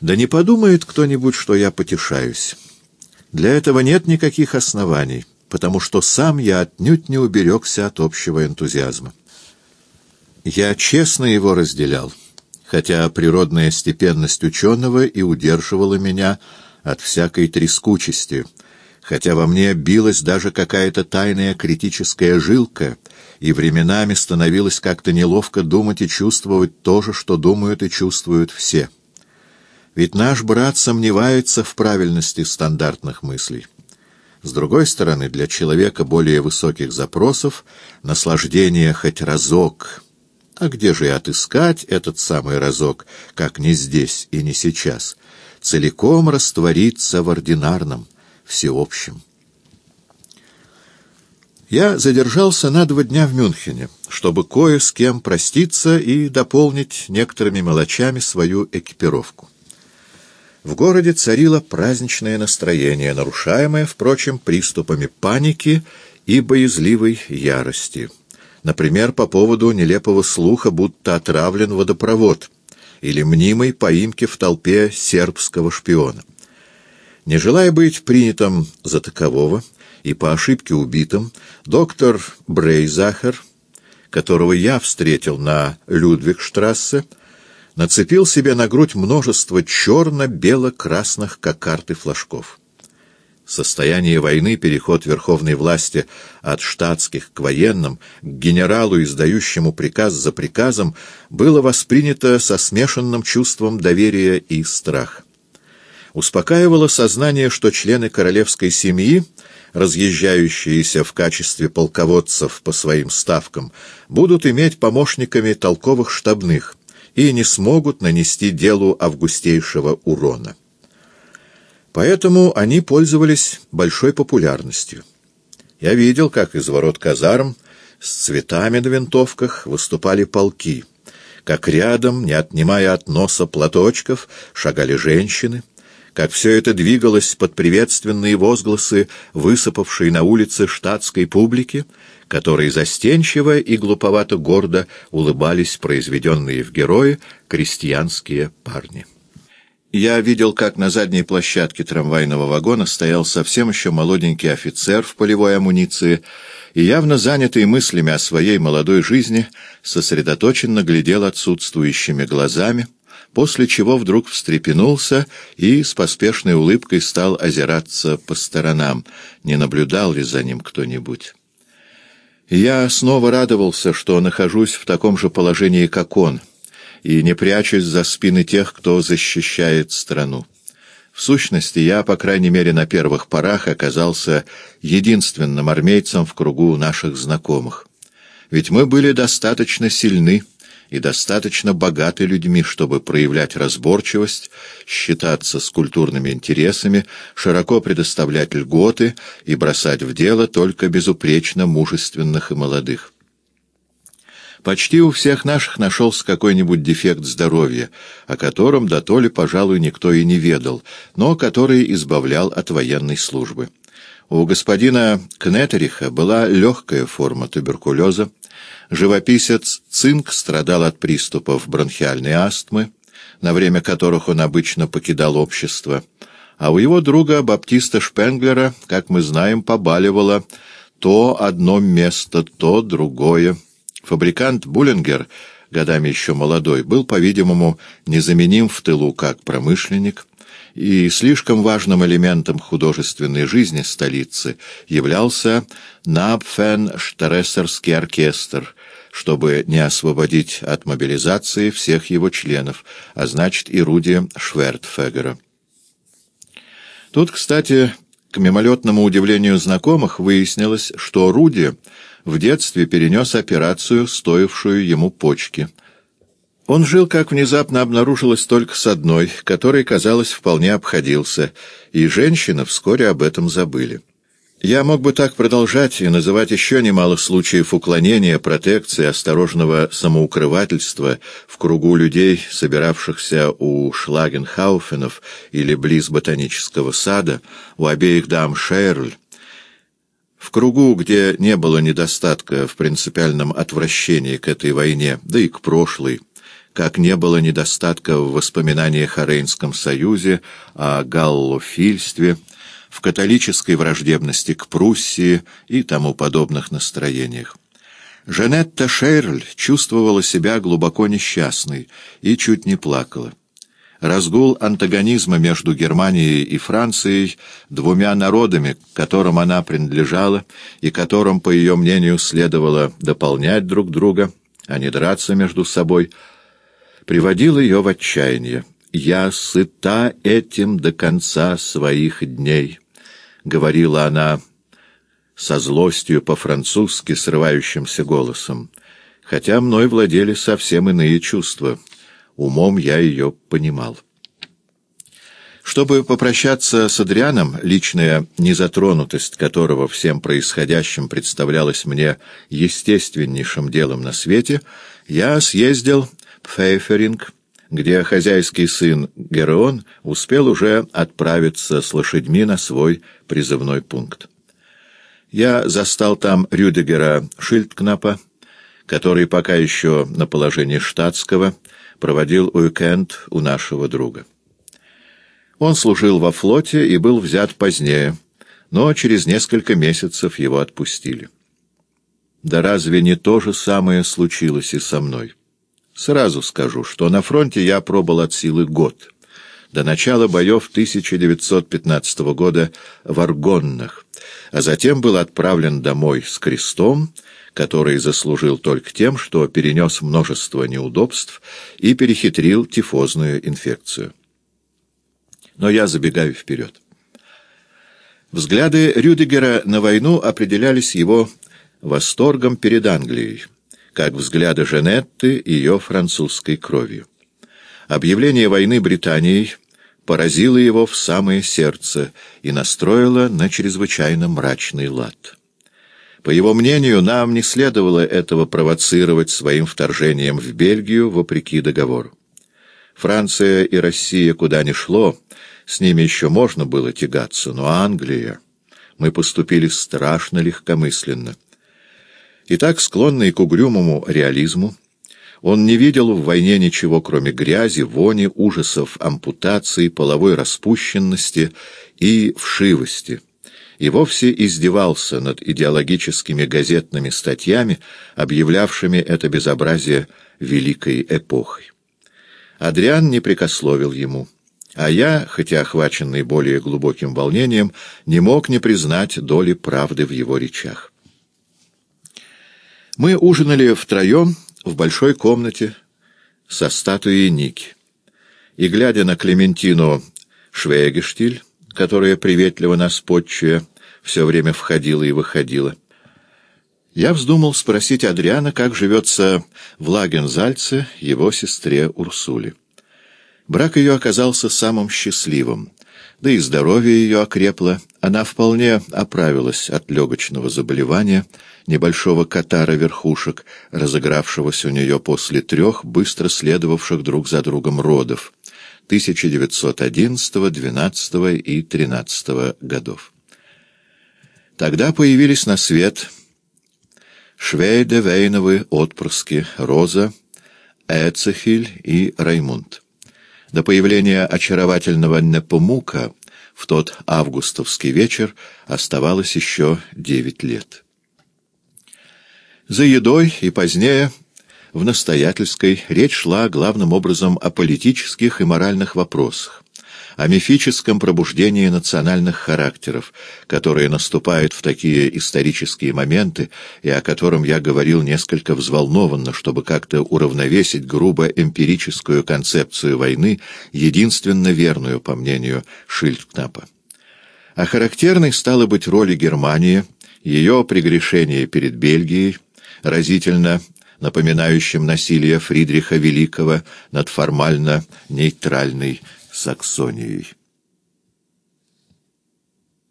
Да не подумает кто-нибудь, что я потешаюсь. Для этого нет никаких оснований, потому что сам я отнюдь не уберегся от общего энтузиазма. Я честно его разделял, хотя природная степенность ученого и удерживала меня от всякой трескучести, хотя во мне билась даже какая-то тайная критическая жилка, и временами становилось как-то неловко думать и чувствовать то же, что думают и чувствуют все. Ведь наш брат сомневается в правильности стандартных мыслей. С другой стороны, для человека более высоких запросов наслаждение хоть разок. А где же и отыскать этот самый разок, как не здесь и не сейчас? Целиком раствориться в ординарном, всеобщем. Я задержался на два дня в Мюнхене, чтобы кое с кем проститься и дополнить некоторыми мелочами свою экипировку. В городе царило праздничное настроение, нарушаемое, впрочем, приступами паники и боязливой ярости. Например, по поводу нелепого слуха, будто отравлен водопровод, или мнимой поимки в толпе сербского шпиона. Не желая быть принятым за такового и по ошибке убитым, доктор Брейзахер, которого я встретил на Людвигштрассе, нацепил себе на грудь множество черно-бело-красных кокард и флажков. Состояние войны, переход верховной власти от штатских к военным, к генералу, издающему приказ за приказом, было воспринято со смешанным чувством доверия и страха. Успокаивало сознание, что члены королевской семьи, разъезжающиеся в качестве полководцев по своим ставкам, будут иметь помощниками толковых штабных, и не смогут нанести делу августейшего урона. Поэтому они пользовались большой популярностью. Я видел, как из ворот казарм с цветами на винтовках выступали полки, как рядом, не отнимая от носа платочков, шагали женщины, как все это двигалось под приветственные возгласы высыпавшей на улице штатской публики, которые застенчиво и глуповато гордо улыбались произведенные в герои крестьянские парни. Я видел, как на задней площадке трамвайного вагона стоял совсем еще молоденький офицер в полевой амуниции и, явно занятый мыслями о своей молодой жизни, сосредоточенно глядел отсутствующими глазами, после чего вдруг встрепенулся и с поспешной улыбкой стал озираться по сторонам, не наблюдал ли за ним кто-нибудь. Я снова радовался, что нахожусь в таком же положении, как он, и не прячусь за спины тех, кто защищает страну. В сущности, я, по крайней мере, на первых порах оказался единственным армейцем в кругу наших знакомых. Ведь мы были достаточно сильны, и достаточно богаты людьми, чтобы проявлять разборчивость, считаться с культурными интересами, широко предоставлять льготы и бросать в дело только безупречно мужественных и молодых. Почти у всех наших нашелся какой-нибудь дефект здоровья, о котором до то ли, пожалуй, никто и не ведал, но который избавлял от военной службы. У господина Кнетериха была легкая форма туберкулеза, Живописец Цинк страдал от приступов бронхиальной астмы, на время которых он обычно покидал общество, а у его друга Баптиста Шпенглера, как мы знаем, побаливало то одно место, то другое. Фабрикант Буллингер, годами еще молодой, был, по-видимому, незаменим в тылу как промышленник, и слишком важным элементом художественной жизни столицы являлся Напфен-Штрессерский оркестр, чтобы не освободить от мобилизации всех его членов, а значит и Руди Швертфегера. Тут, кстати, к мимолетному удивлению знакомых выяснилось, что Руди в детстве перенес операцию, стоившую ему почки — он жил, как внезапно обнаружилось, только с одной, которой, казалось, вполне обходился, и женщины вскоре об этом забыли. Я мог бы так продолжать и называть еще немало случаев уклонения, протекции, осторожного самоукрывательства в кругу людей, собиравшихся у Шлагенхауфенов или близ ботанического сада, у обеих дам Шейрль, в кругу, где не было недостатка в принципиальном отвращении к этой войне, да и к прошлой, как не было недостатка в воспоминаниях о Рейнском союзе, о галлофильстве, в католической враждебности к Пруссии и тому подобных настроениях. Жанетта Шейрль чувствовала себя глубоко несчастной и чуть не плакала. Разгул антагонизма между Германией и Францией, двумя народами, которым она принадлежала и которым, по ее мнению, следовало дополнять друг друга, а не драться между собой, приводил ее в отчаяние. «Я сыта этим до конца своих дней», — говорила она со злостью по-французски срывающимся голосом, хотя мной владели совсем иные чувства — Умом я ее понимал. Чтобы попрощаться с Адрианом, личная незатронутость которого всем происходящим представлялась мне естественнейшим делом на свете, я съездил в Фейферинг, где хозяйский сын Гереон успел уже отправиться с лошадьми на свой призывной пункт. Я застал там Рюдегера Шильдкнапа, который пока еще на положении штатского, проводил уикенд у нашего друга. Он служил во флоте и был взят позднее, но через несколько месяцев его отпустили. Да разве не то же самое случилось и со мной? Сразу скажу, что на фронте я пробыл от силы год, до начала боев 1915 года в Аргоннах, а затем был отправлен домой с крестом который заслужил только тем, что перенес множество неудобств и перехитрил тифозную инфекцию. Но я забегаю вперед. Взгляды Рюдигера на войну определялись его восторгом перед Англией, как взгляды Женетты ее французской кровью. Объявление войны Британией поразило его в самое сердце и настроило на чрезвычайно мрачный лад. По его мнению, нам не следовало этого провоцировать своим вторжением в Бельгию вопреки договору. Франция и Россия куда ни шло, с ними еще можно было тягаться, но Англия... Мы поступили страшно легкомысленно. И так, склонный к угрюмому реализму, он не видел в войне ничего, кроме грязи, вони, ужасов, ампутации, половой распущенности и вшивости — и вовсе издевался над идеологическими газетными статьями, объявлявшими это безобразие великой эпохой. Адриан не прикословил ему, а я, хотя охваченный более глубоким волнением, не мог не признать доли правды в его речах. Мы ужинали втроем в большой комнате со статуей Ники. И, глядя на Клементину Швейгештиль, которая, приветливо нас подчуя, все время входила и выходила. Я вздумал спросить Адриана, как живется в Лагензальце его сестре Урсуле. Брак ее оказался самым счастливым, да и здоровье ее окрепло. Она вполне оправилась от легочного заболевания, небольшого катара верхушек, разыгравшегося у нее после трех, быстро следовавших друг за другом родов. 1911, 12 и 13 годов. Тогда появились на свет Швейде-Вейновы отпрыски Роза, Эцехиль и Раймунд. До появления очаровательного Непомука в тот августовский вечер оставалось еще девять лет. За едой и позднее в настоятельской речь шла главным образом о политических и моральных вопросах, о мифическом пробуждении национальных характеров, которые наступают в такие исторические моменты, и о котором я говорил несколько взволнованно, чтобы как-то уравновесить грубо эмпирическую концепцию войны, единственно верную, по мнению Шильдкнапа. А характерной стала быть роли Германии, ее прегрешение перед Бельгией, разительно напоминающим насилие Фридриха Великого над формально нейтральной Саксонией.